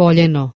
koljeno.